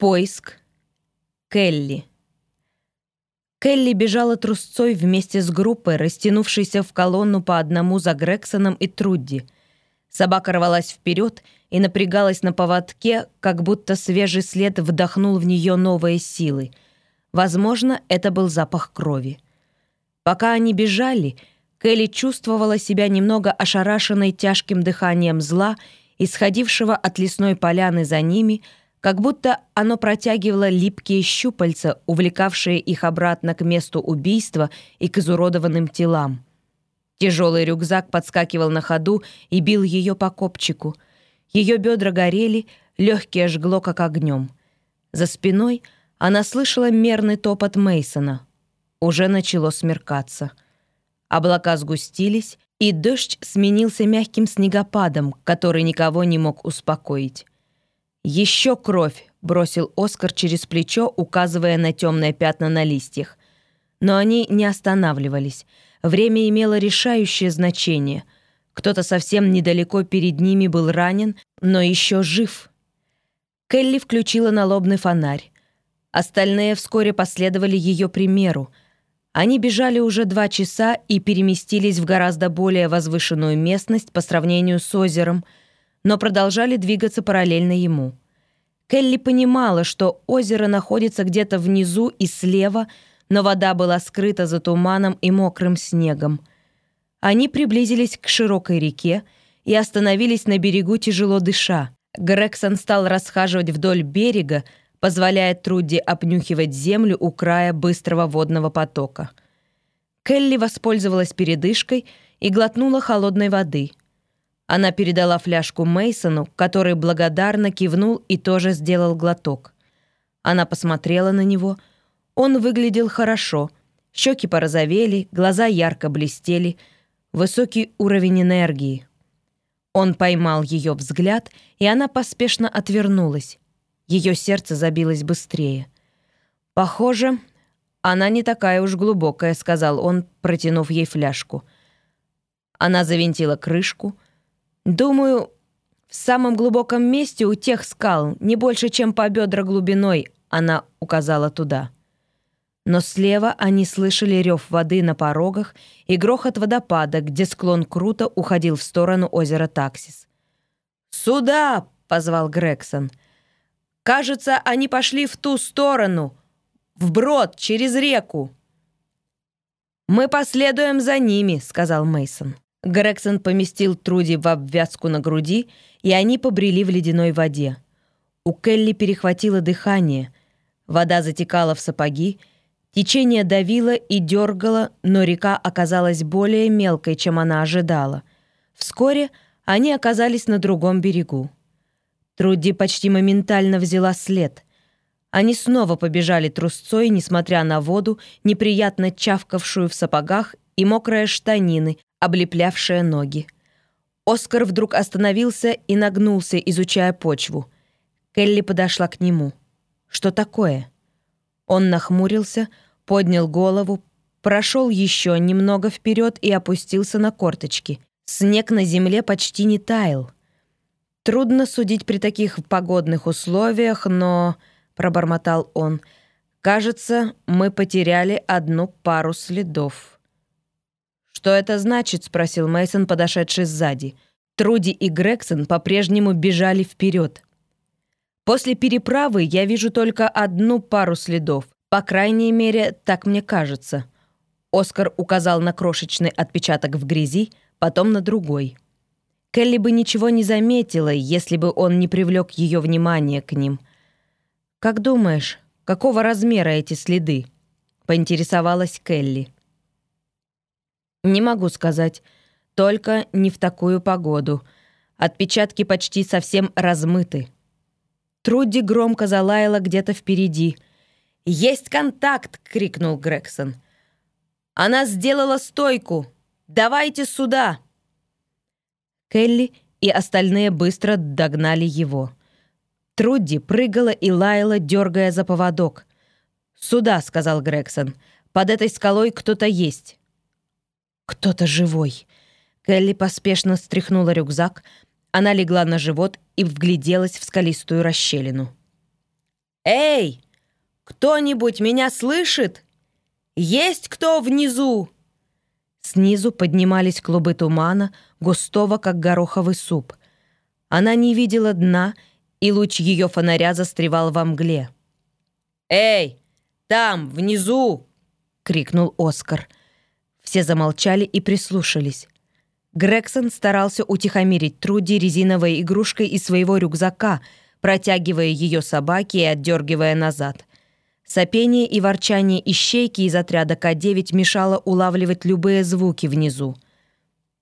Поиск. Келли. Келли бежала трусцой вместе с группой, растянувшейся в колонну по одному за Грексоном и Трудди. Собака рвалась вперед и напрягалась на поводке, как будто свежий след вдохнул в нее новые силы. Возможно, это был запах крови. Пока они бежали, Келли чувствовала себя немного ошарашенной тяжким дыханием зла, исходившего от лесной поляны за ними — как будто оно протягивало липкие щупальца, увлекавшие их обратно к месту убийства и к изуродованным телам. Тяжелый рюкзак подскакивал на ходу и бил ее по копчику. Ее бедра горели, легкие жгло, как огнем. За спиной она слышала мерный топот Мейсона. Уже начало смеркаться. Облака сгустились, и дождь сменился мягким снегопадом, который никого не мог успокоить. «Еще кровь!» — бросил Оскар через плечо, указывая на темные пятна на листьях. Но они не останавливались. Время имело решающее значение. Кто-то совсем недалеко перед ними был ранен, но еще жив. Келли включила налобный фонарь. Остальные вскоре последовали ее примеру. Они бежали уже два часа и переместились в гораздо более возвышенную местность по сравнению с озером — но продолжали двигаться параллельно ему. Келли понимала, что озеро находится где-то внизу и слева, но вода была скрыта за туманом и мокрым снегом. Они приблизились к широкой реке и остановились на берегу, тяжело дыша. Грегсон стал расхаживать вдоль берега, позволяя Труди обнюхивать землю у края быстрого водного потока. Келли воспользовалась передышкой и глотнула холодной воды. Она передала фляжку Мейсону, который благодарно кивнул и тоже сделал глоток. Она посмотрела на него. Он выглядел хорошо. Щеки порозовели, глаза ярко блестели. Высокий уровень энергии. Он поймал ее взгляд, и она поспешно отвернулась. Ее сердце забилось быстрее. «Похоже, она не такая уж глубокая», — сказал он, протянув ей фляжку. Она завинтила крышку — Думаю, в самом глубоком месте у тех скал, не больше, чем по бедра глубиной, она указала туда. Но слева они слышали рев воды на порогах и грохот водопада, где склон круто уходил в сторону озера Таксис. «Сюда!» — позвал Грегсон. «Кажется, они пошли в ту сторону, вброд, через реку». «Мы последуем за ними», — сказал Мейсон. Грегсон поместил Труди в обвязку на груди, и они побрели в ледяной воде. У Келли перехватило дыхание. Вода затекала в сапоги, течение давило и дергало, но река оказалась более мелкой, чем она ожидала. Вскоре они оказались на другом берегу. Труди почти моментально взяла след. Они снова побежали трусцой, несмотря на воду, неприятно чавкавшую в сапогах и мокрые штанины, облеплявшая ноги. Оскар вдруг остановился и нагнулся, изучая почву. Келли подошла к нему. «Что такое?» Он нахмурился, поднял голову, прошел еще немного вперед и опустился на корточки. Снег на земле почти не таял. «Трудно судить при таких погодных условиях, но...» — пробормотал он. «Кажется, мы потеряли одну пару следов». «Что это значит?» — спросил Мейсон, подошедший сзади. Труди и Грегсон по-прежнему бежали вперед. «После переправы я вижу только одну пару следов. По крайней мере, так мне кажется». Оскар указал на крошечный отпечаток в грязи, потом на другой. Келли бы ничего не заметила, если бы он не привлек ее внимание к ним. «Как думаешь, какого размера эти следы?» — поинтересовалась Келли. Не могу сказать. Только не в такую погоду. Отпечатки почти совсем размыты. Труди громко залаяла где-то впереди. «Есть контакт!» — крикнул Грегсон. «Она сделала стойку! Давайте сюда!» Келли и остальные быстро догнали его. Трудди прыгала и лаяла, дергая за поводок. «Сюда», — сказал Грегсон. «Под этой скалой кто-то есть». Кто-то живой. Келли поспешно стряхнула рюкзак. Она легла на живот и вгляделась в скалистую расщелину. «Эй, кто-нибудь меня слышит? Есть кто внизу?» Снизу поднимались клубы тумана, густого, как гороховый суп. Она не видела дна, и луч ее фонаря застревал во мгле. «Эй, там, внизу!» — крикнул Оскар. Все замолчали и прислушались. Грегсон старался утихомирить Труди резиновой игрушкой из своего рюкзака, протягивая ее собаке и отдергивая назад. Сопение и ворчание ищейки из отряда К-9 мешало улавливать любые звуки внизу.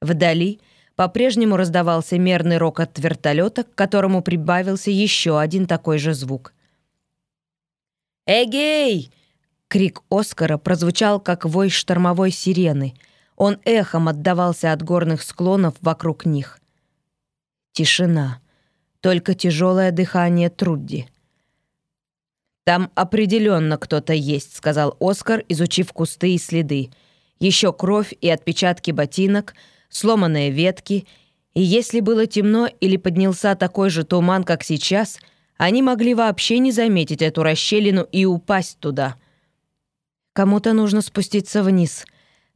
Вдали по-прежнему раздавался мерный рокот вертолета, к которому прибавился еще один такой же звук. «Эгей!» — крик Оскара прозвучал, как вой штормовой сирены — он эхом отдавался от горных склонов вокруг них. Тишина. Только тяжелое дыхание Трудди. «Там определенно кто-то есть», — сказал Оскар, изучив кусты и следы. Еще кровь и отпечатки ботинок, сломанные ветки. И если было темно или поднялся такой же туман, как сейчас, они могли вообще не заметить эту расщелину и упасть туда. «Кому-то нужно спуститься вниз»,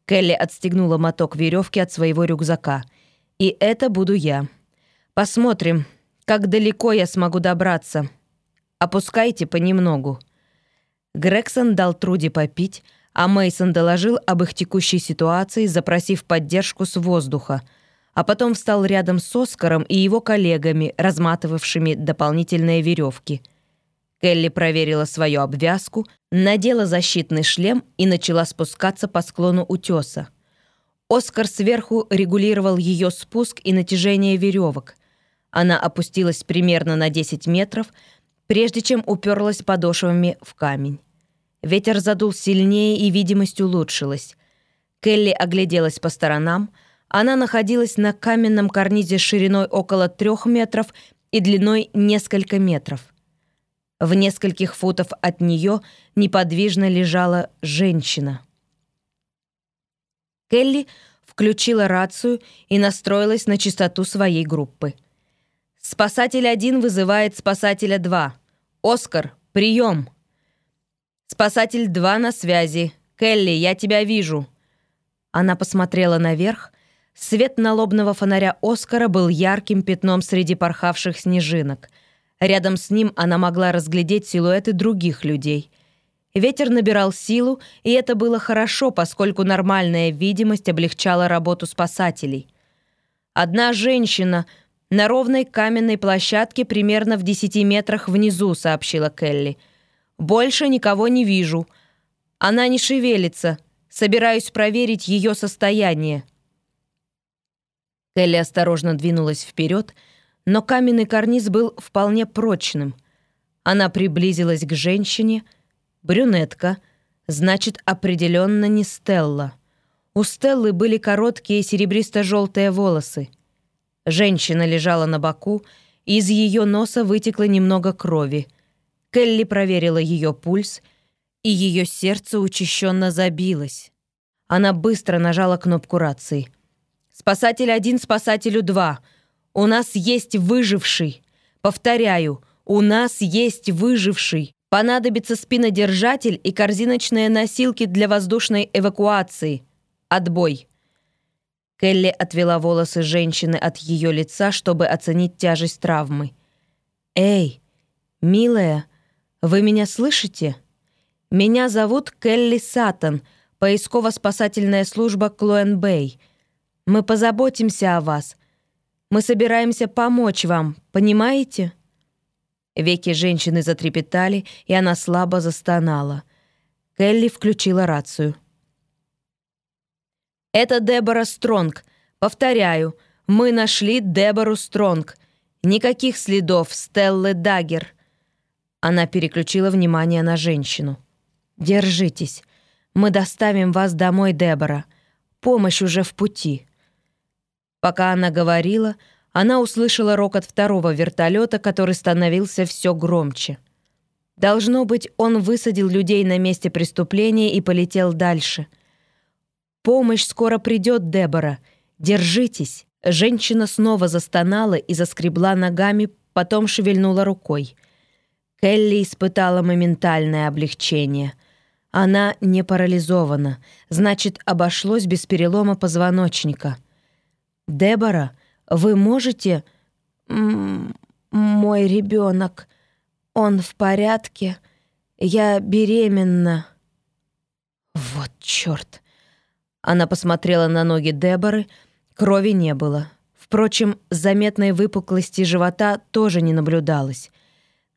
Келли отстегнула моток веревки от своего рюкзака. «И это буду я. Посмотрим, как далеко я смогу добраться. Опускайте понемногу». Грегсон дал Труди попить, а Мейсон доложил об их текущей ситуации, запросив поддержку с воздуха, а потом встал рядом с Оскаром и его коллегами, разматывавшими дополнительные веревки – Келли проверила свою обвязку, надела защитный шлем и начала спускаться по склону утеса. Оскар сверху регулировал ее спуск и натяжение веревок. Она опустилась примерно на 10 метров, прежде чем уперлась подошвами в камень. Ветер задул сильнее, и видимость улучшилась. Келли огляделась по сторонам. Она находилась на каменном карнизе шириной около трех метров и длиной несколько метров. В нескольких футов от нее неподвижно лежала женщина. Келли включила рацию и настроилась на частоту своей группы. «Спасатель один вызывает спасателя два. Оскар, прием!» «Спасатель два на связи. Келли, я тебя вижу». Она посмотрела наверх. Свет налобного фонаря Оскара был ярким пятном среди порхавших снежинок — Рядом с ним она могла разглядеть силуэты других людей. Ветер набирал силу, и это было хорошо, поскольку нормальная видимость облегчала работу спасателей. Одна женщина на ровной каменной площадке примерно в 10 метрах внизу, сообщила Келли. Больше никого не вижу. Она не шевелится. Собираюсь проверить ее состояние. Келли осторожно двинулась вперед, но каменный карниз был вполне прочным. Она приблизилась к женщине. Брюнетка, значит, определенно не Стелла. У Стеллы были короткие серебристо-желтые волосы. Женщина лежала на боку, и из ее носа вытекло немного крови. Келли проверила ее пульс, и ее сердце учащенно забилось. Она быстро нажала кнопку рации. «Спасатель один, спасателю два!» У нас есть выживший. Повторяю, у нас есть выживший. Понадобится спинодержатель и корзиночные носилки для воздушной эвакуации. Отбой. Келли отвела волосы женщины от ее лица, чтобы оценить тяжесть травмы. «Эй, милая, вы меня слышите? Меня зовут Келли Саттон, поисково-спасательная служба Клоэн Бэй. Мы позаботимся о вас. Мы собираемся помочь вам, понимаете?» Веки женщины затрепетали, и она слабо застонала. Келли включила рацию. «Это Дебора Стронг. Повторяю, мы нашли Дебору Стронг. Никаких следов Стеллы Даггер». Она переключила внимание на женщину. «Держитесь. Мы доставим вас домой, Дебора. Помощь уже в пути». Пока она говорила, она услышала рокот второго вертолета, который становился все громче. Должно быть, он высадил людей на месте преступления и полетел дальше. «Помощь скоро придет, Дебора. Держитесь!» Женщина снова застонала и заскребла ногами, потом шевельнула рукой. Келли испытала моментальное облегчение. Она не парализована, значит, обошлось без перелома позвоночника. «Дебора, вы можете...» «Мой ребенок, он в порядке? Я беременна». «Вот черт!» Она посмотрела на ноги Деборы, крови не было. Впрочем, заметной выпуклости живота тоже не наблюдалось.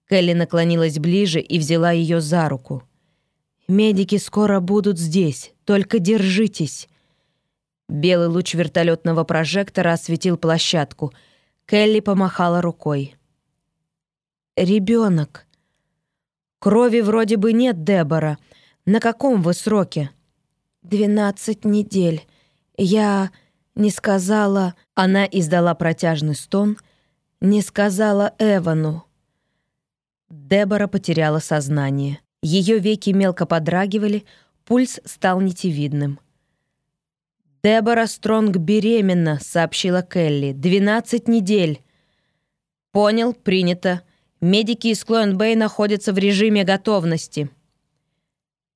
Келли наклонилась ближе и взяла ее за руку. «Медики скоро будут здесь, только держитесь». Белый луч вертолетного прожектора осветил площадку. Келли помахала рукой. «Ребенок». «Крови вроде бы нет, Дебора. На каком вы сроке?» «Двенадцать недель. Я не сказала...» Она издала протяжный стон. «Не сказала Эвану». Дебора потеряла сознание. Ее веки мелко подрагивали, пульс стал нитевидным. «Дебора Стронг беременна», — сообщила Келли. «Двенадцать недель». «Понял, принято. Медики из Клоенбэй находятся в режиме готовности».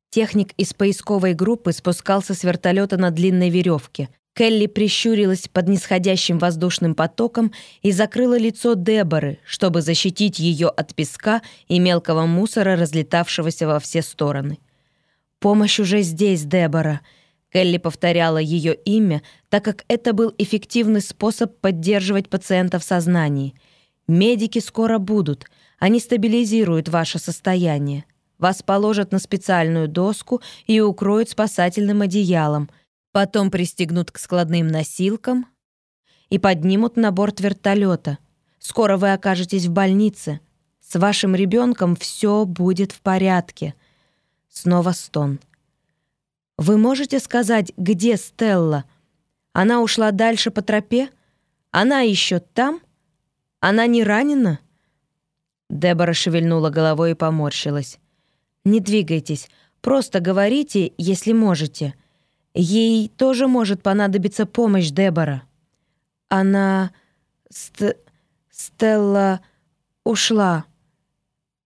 Техник из поисковой группы спускался с вертолета на длинной веревке. Келли прищурилась под нисходящим воздушным потоком и закрыла лицо Деборы, чтобы защитить ее от песка и мелкого мусора, разлетавшегося во все стороны. «Помощь уже здесь, Дебора!» Келли повторяла ее имя, так как это был эффективный способ поддерживать пациента в сознании. «Медики скоро будут. Они стабилизируют ваше состояние. Вас положат на специальную доску и укроют спасательным одеялом. Потом пристегнут к складным носилкам и поднимут на борт вертолета. Скоро вы окажетесь в больнице. С вашим ребенком все будет в порядке. Снова стон. Вы можете сказать, где Стелла? Она ушла дальше по тропе? Она еще там? Она не ранена? Дебора шевельнула головой и поморщилась. Не двигайтесь, просто говорите, если можете. Ей тоже может понадобиться помощь Дебора. Она... Ст... Стелла ушла.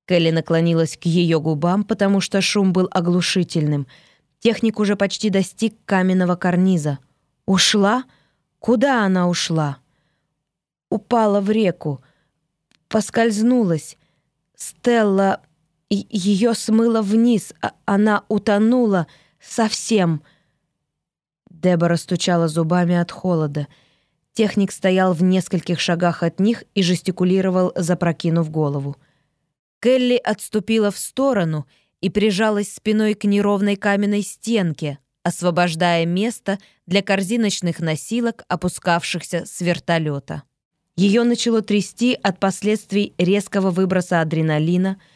Келли наклонилась к ее губам, потому что шум был оглушительным. Техник уже почти достиг каменного карниза. «Ушла? Куда она ушла?» «Упала в реку. Поскользнулась. Стелла ее смыло вниз, а она утонула совсем. Дебора стучала зубами от холода. Техник стоял в нескольких шагах от них и жестикулировал, запрокинув голову. Келли отступила в сторону и прижалась спиной к неровной каменной стенке, освобождая место для корзиночных носилок, опускавшихся с вертолета. Ее начало трясти от последствий резкого выброса адреналина —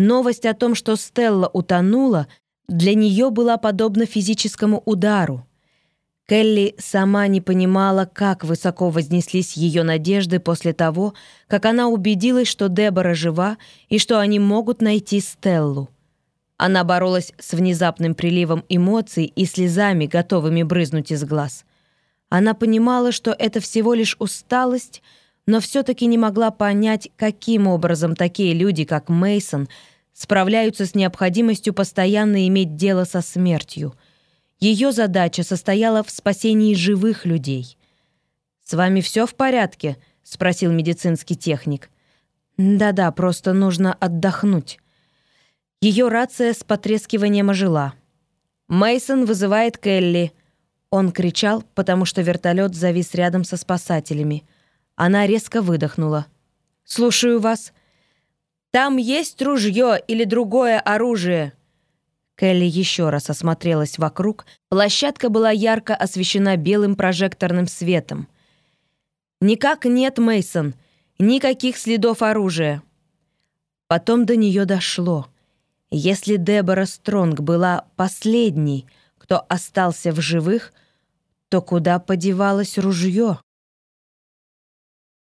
Новость о том, что Стелла утонула, для нее была подобна физическому удару. Келли сама не понимала, как высоко вознеслись ее надежды после того, как она убедилась, что Дебора жива и что они могут найти Стеллу. Она боролась с внезапным приливом эмоций и слезами, готовыми брызнуть из глаз. Она понимала, что это всего лишь усталость, но все-таки не могла понять, каким образом такие люди, как Мейсон, справляются с необходимостью постоянно иметь дело со смертью. Ее задача состояла в спасении живых людей. «С вами все в порядке?» — спросил медицинский техник. «Да-да, просто нужно отдохнуть». Ее рация с потрескиванием ожила. Мейсон вызывает Келли. Он кричал, потому что вертолет завис рядом со спасателями. Она резко выдохнула. «Слушаю вас. Там есть ружье или другое оружие?» Келли еще раз осмотрелась вокруг. Площадка была ярко освещена белым прожекторным светом. «Никак нет, Мейсон, Никаких следов оружия». Потом до нее дошло. Если Дебора Стронг была последней, кто остался в живых, то куда подевалось ружье?